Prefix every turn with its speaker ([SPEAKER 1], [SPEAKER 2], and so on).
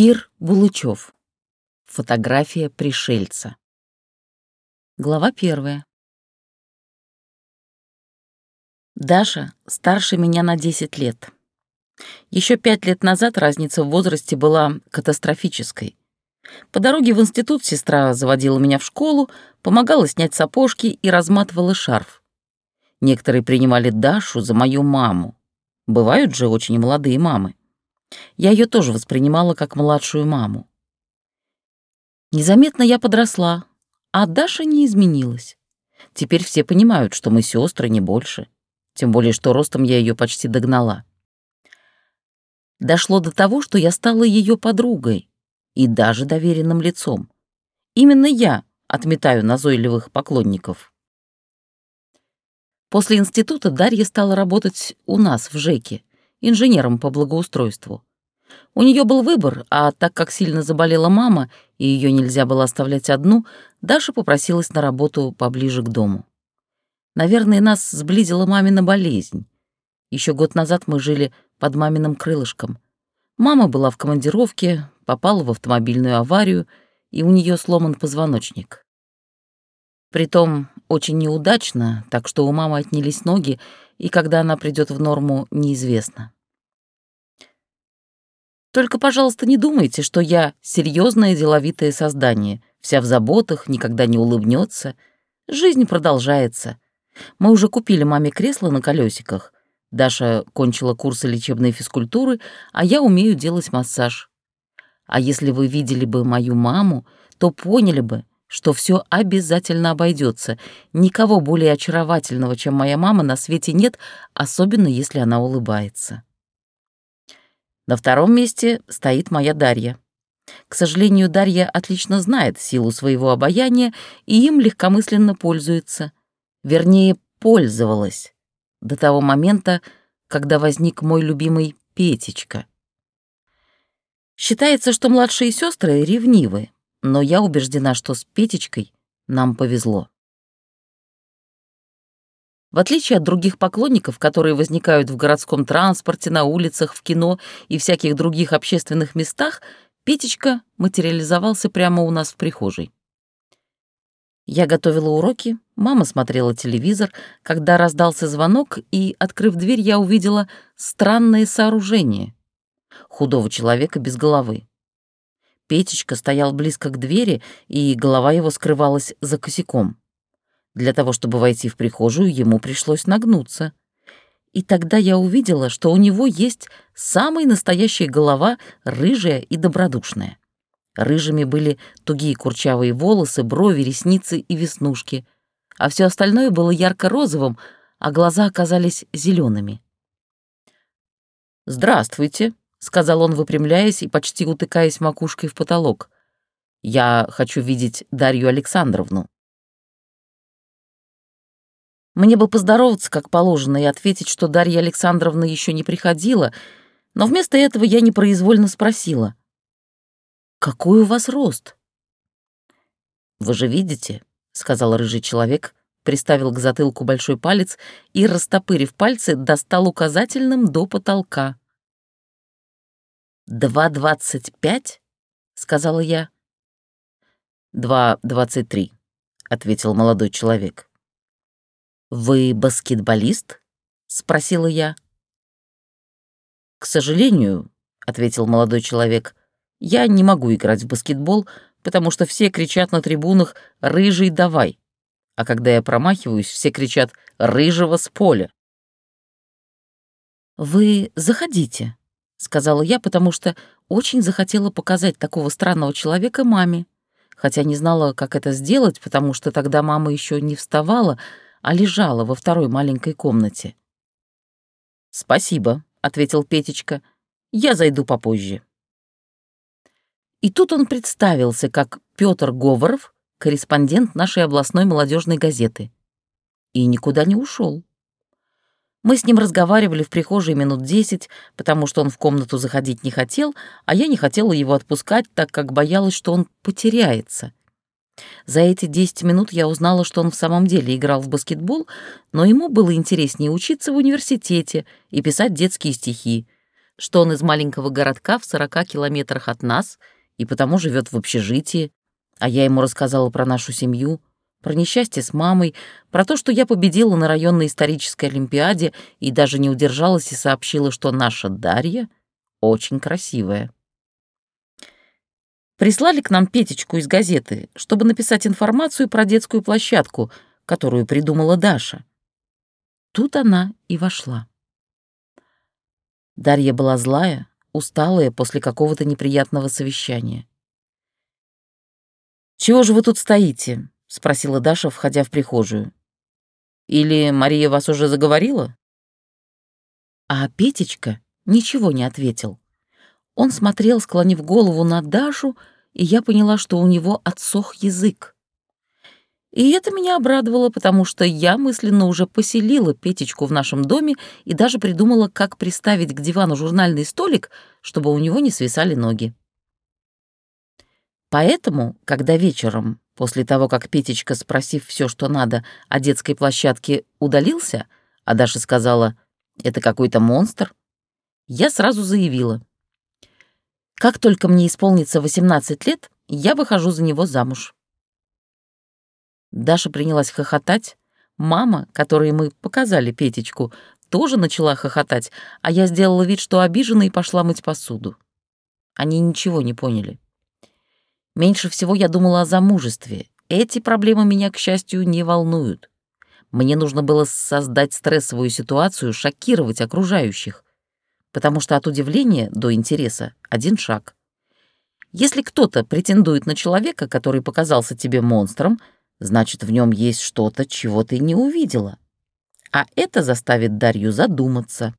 [SPEAKER 1] Кир Булычев. Фотография пришельца. Глава первая. Даша старше меня на 10 лет. Еще пять лет назад разница в возрасте была катастрофической. По дороге в институт сестра заводила меня в школу, помогала снять сапожки и разматывала шарф. Некоторые принимали Дашу за мою маму. Бывают же очень молодые мамы. Я ее тоже воспринимала как младшую маму. Незаметно я подросла, а Даша не изменилась. Теперь все понимают, что мы сестры, не больше. Тем более, что ростом я ее почти догнала. Дошло до того, что я стала ее подругой и даже доверенным лицом. Именно я отметаю назойливых поклонников. После института Дарья стала работать у нас в ЖЭКе, инженером по благоустройству. У нее был выбор, а так как сильно заболела мама, и ее нельзя было оставлять одну, Даша попросилась на работу поближе к дому. Наверное, нас сблизила мамина болезнь. Еще год назад мы жили под маминым крылышком. Мама была в командировке, попала в автомобильную аварию, и у нее сломан позвоночник. Притом очень неудачно, так что у мамы отнялись ноги, и когда она придет в норму, неизвестно. Только, пожалуйста, не думайте, что я серьезное деловитое создание, вся в заботах, никогда не улыбнется. Жизнь продолжается. Мы уже купили маме кресло на колесиках. Даша кончила курсы лечебной физкультуры, а я умею делать массаж. А если вы видели бы мою маму, то поняли бы, что все обязательно обойдется. Никого более очаровательного, чем моя мама, на свете нет, особенно если она улыбается. На втором месте стоит моя Дарья. К сожалению, Дарья отлично знает силу своего обаяния и им легкомысленно пользуется. Вернее, пользовалась. До того момента, когда возник мой любимый Петечка. Считается, что младшие сестры ревнивы, но я убеждена, что с Петечкой нам повезло. В отличие от других поклонников, которые возникают в городском транспорте, на улицах, в кино и всяких других общественных местах, Петечка материализовался прямо у нас в прихожей. Я готовила уроки, мама смотрела телевизор, когда раздался звонок, и, открыв дверь, я увидела странное сооружение — худого человека без головы. Петечка стоял близко к двери, и голова его скрывалась за косяком. Для того, чтобы войти в прихожую, ему пришлось нагнуться. И тогда я увидела, что у него есть самая настоящая голова, рыжая и добродушная. Рыжими были тугие курчавые волосы, брови, ресницы и веснушки, а все остальное было ярко-розовым, а глаза оказались зелеными. «Здравствуйте», — сказал он, выпрямляясь и почти утыкаясь макушкой в потолок. «Я хочу видеть Дарью Александровну». Мне бы поздороваться, как положено, и ответить, что Дарья Александровна еще не приходила, но вместо этого я непроизвольно спросила. «Какой у вас рост?» «Вы же видите», — сказал рыжий человек, приставил к затылку большой палец и, растопырив пальцы, достал указательным до потолка. «Два двадцать пять?» — сказала я. «Два двадцать три», — ответил молодой человек. «Вы баскетболист?» — спросила я. «К сожалению», — ответил молодой человек, — «я не могу играть в баскетбол, потому что все кричат на трибунах «Рыжий, давай!» А когда я промахиваюсь, все кричат «Рыжего с поля!» «Вы заходите», — сказала я, потому что очень захотела показать такого странного человека маме, хотя не знала, как это сделать, потому что тогда мама еще не вставала, а лежала во второй маленькой комнате. «Спасибо», — ответил Петечка. «Я зайду попозже». И тут он представился как Петр Говоров, корреспондент нашей областной молодежной газеты. И никуда не ушел. Мы с ним разговаривали в прихожей минут десять, потому что он в комнату заходить не хотел, а я не хотела его отпускать, так как боялась, что он потеряется. За эти 10 минут я узнала, что он в самом деле играл в баскетбол, но ему было интереснее учиться в университете и писать детские стихи, что он из маленького городка в 40 километрах от нас и потому живет в общежитии, а я ему рассказала про нашу семью, про несчастье с мамой, про то, что я победила на районной исторической олимпиаде и даже не удержалась и сообщила, что наша Дарья очень красивая. Прислали к нам Петечку из газеты, чтобы написать информацию про детскую площадку, которую придумала Даша. Тут она и вошла. Дарья была злая, усталая после какого-то неприятного совещания. «Чего же вы тут стоите?» — спросила Даша, входя в прихожую. «Или Мария вас уже заговорила?» А Петечка ничего не ответил. Он смотрел, склонив голову на Дашу, и я поняла, что у него отсох язык. И это меня обрадовало, потому что я мысленно уже поселила Петечку в нашем доме и даже придумала, как приставить к дивану журнальный столик, чтобы у него не свисали ноги. Поэтому, когда вечером, после того, как Петечка, спросив все, что надо, о детской площадке удалился, а Даша сказала «это какой-то монстр», я сразу заявила «как только мне исполнится 18 лет, я выхожу за него замуж». Даша принялась хохотать. Мама, которой мы показали Петечку, тоже начала хохотать, а я сделала вид, что обижена и пошла мыть посуду. Они ничего не поняли. Меньше всего я думала о замужестве. Эти проблемы меня, к счастью, не волнуют. Мне нужно было создать стрессовую ситуацию, шокировать окружающих. Потому что от удивления до интереса один шаг. Если кто-то претендует на человека, который показался тебе монстром — значит, в нем есть что-то, чего ты не увидела. А это заставит Дарью задуматься.